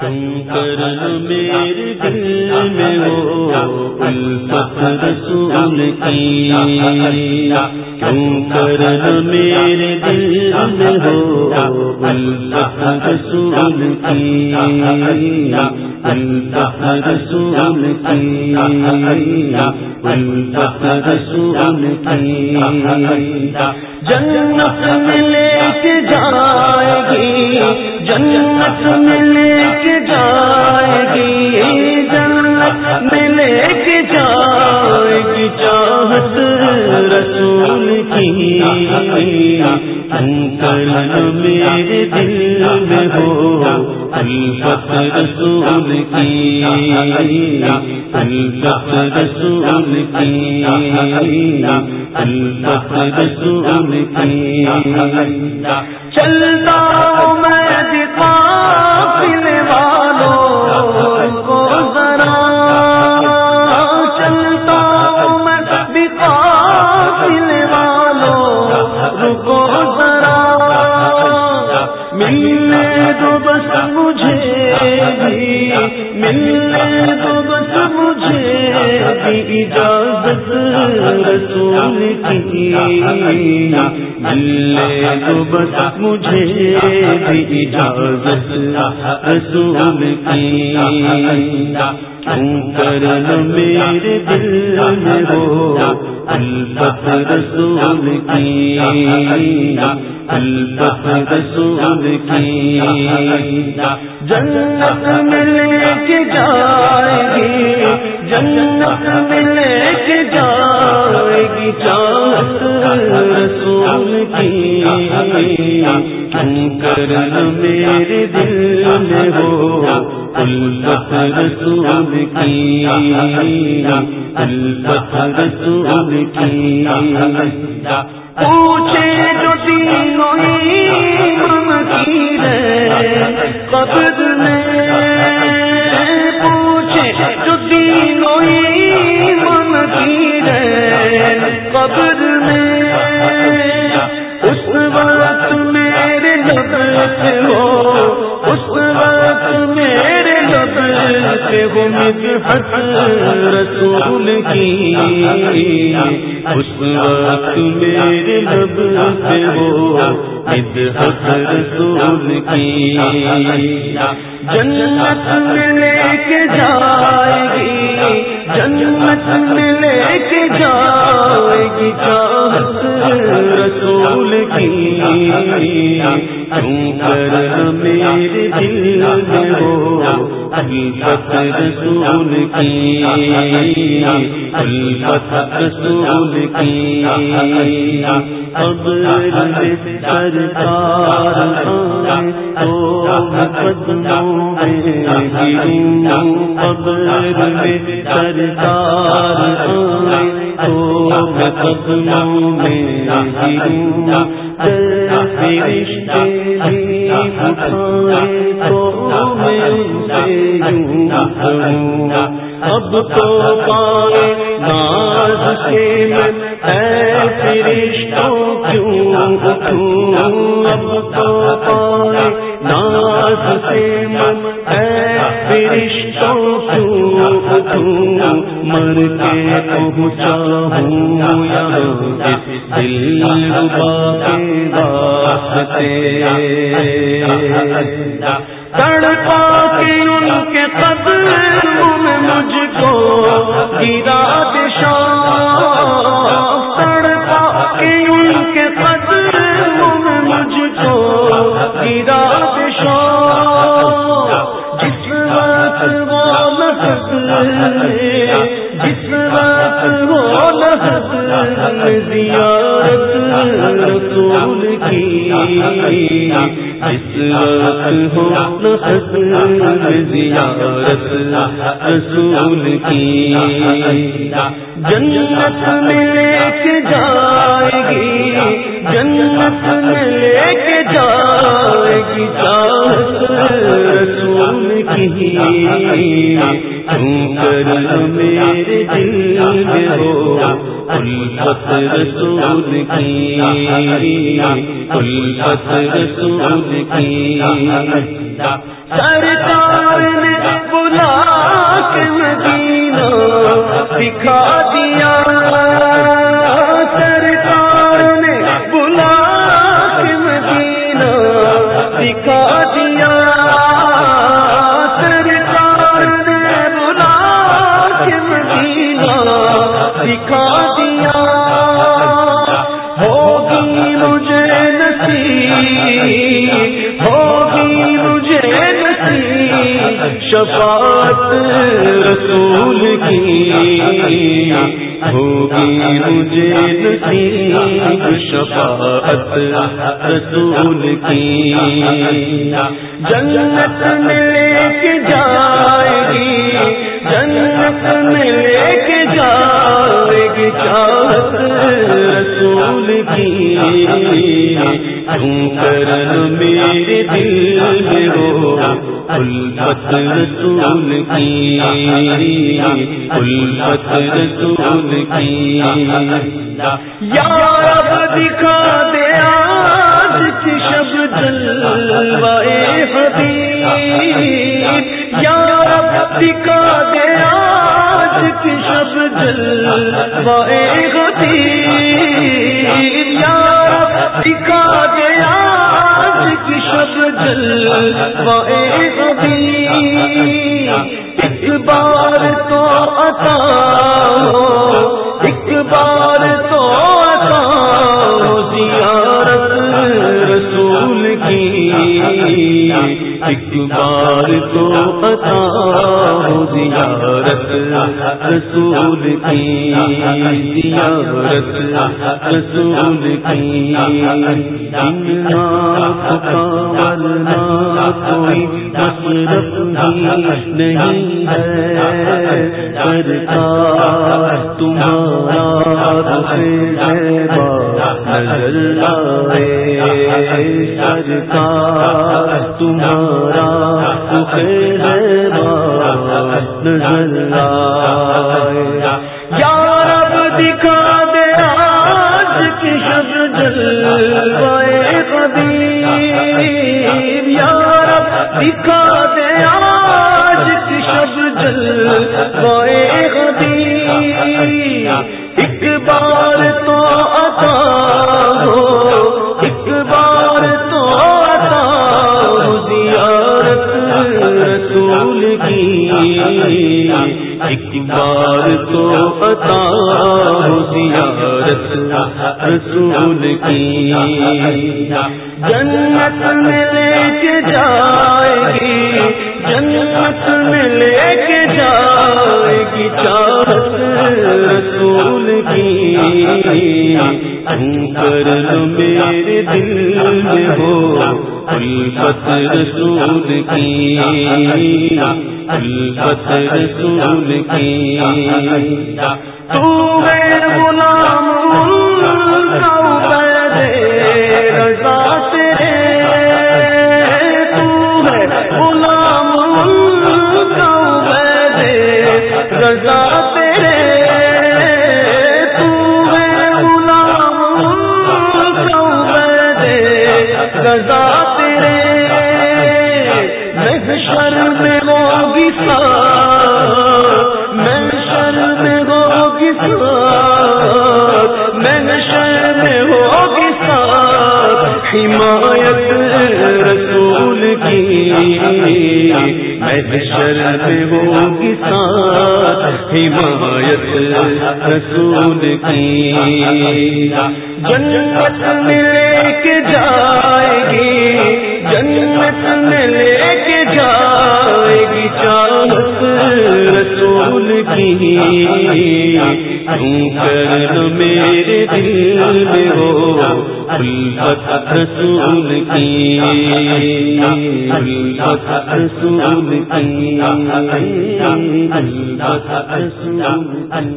تم کر میرے دل میں ہو الفت رسول کی کیوں کر میرے دل میں ہو الفت رسول کی الفت رسول کی الفت رسول کی جنت میں لے کے جائے گی، جنت میں لے کے جائے گی، جنت میں لے کے جائے گی، چاہت رسول کی۔ کر میرے دل میں ہو الفت رسول کی الفت رسول کی الفت رسول کی۔ چلتا میں دکھا والوں کو ذرا۔ چلتا میں دکھا والوں رکو ذرا۔ ملنے بس مجھے بھی، ملنے دو بس مجھے بھی اجازت رسول کی۔ ملنے دو بس مجھے بھی اجازت رسول کی۔ کر میرے دل میں ہو الفت رسول کی، الفت رسول کی۔ جنت میں لے کے جائے گی، جنت میں لے کے جائے گی چاہت رسول کی۔ کر میرے دل میں ہو الفت رسول کی الفت رسول کی۔ پوچھے جو تینوں ایمان قبر میں۔ پوچھے جو تینوں ایمان کی قبر میں۔ سے ہو رسول کی۔ اس وقت میرے لب سے ہو مدحت رسول کی۔ جنت میں لے کے جائے گی، جنت میں لے کے جائے گی چاہت رسول کی۔ کیوں کر میرے دل میں ہو الفت رسول کی الفت رسول کی قبر میں سرکار تو قدموں میں گروں قبر میں سرکار تو قدموں میں گروں تو اب تو پائے ناز کے میں ایسے کیوں اب تو پائے ناز سے میں ایسے رشتوں کیوں اٹھوں، مر کے پہنچا ہوں یہاں دل ربا کے واسطے تڑپا کے ان کے قدموں میں مجھ کو، گرا دشا زیارت رسول کی۔ جنت میں لے کے جائے گی، جنت میں لے کے جائے گی رسول کی۔ تم کر میرے دل میں ہو الفت رسول کی۔ الفت رسول کی۔ سرکار کے مدینہ دکھا دیا۔ سرکار نے بلا کے مدینہ دکھا دیا۔ سرکار نے بلا کے مدینہ دکھا دیا۔ ہوگی مجھے نصیب، ہوگی مجھے نصیب شفاعت رسول کی۔ ہوگی مجھے نصیب شفاعت رسول کی۔ جنت میں لے کے جائے گی، جنت میں لے کے جائے گی چاہت رسول کی۔ تم کرن میرے دل میں ہو الفت رسول کی۔ الفت رسول کی۔ یا رب دکھا دے آج کی شب جلوائے حبیب۔ یا رب دکھا دے آج کی شب جلوائے حبیب یا رب دکھا دے آج کی شب جلوائے حبیب ایک بار تو عطا ہو، ایک بار تو عطا ہو، زیارت رسول کی۔ ایک رسول کی زیارت، رسول کی ورنہ کوئی مصرف ہی نہیں ہے۔ سرکار تمہارا نظر آئے سرکار تمہارا رخ نظر آئے یا رب دکھا دے آج کی شب جلوائے قدیر یا رب دکھا دے آج کی شب جلوائے قدیر ایک بار زیارت رسول کی۔ جنت میں لے کے جائے گی، جنت میں لے کے جائے گی چاہت رسول کی۔ تم کر لو میرے دل میں ہو، الفت رسول کی۔ الفت رسول کی۔ تو محشر میں شرم سا محشر میں ہوگی میں ہوگی سا حمایت رسول کی میں حمایت رسول کی۔ جنت میں لے کے جائے گی جنت میں لے کے جائے گی چاہت رسول کی تم کر میرے دل میں ہو الفت رسول کی الفت رسول کی الفت رسول کی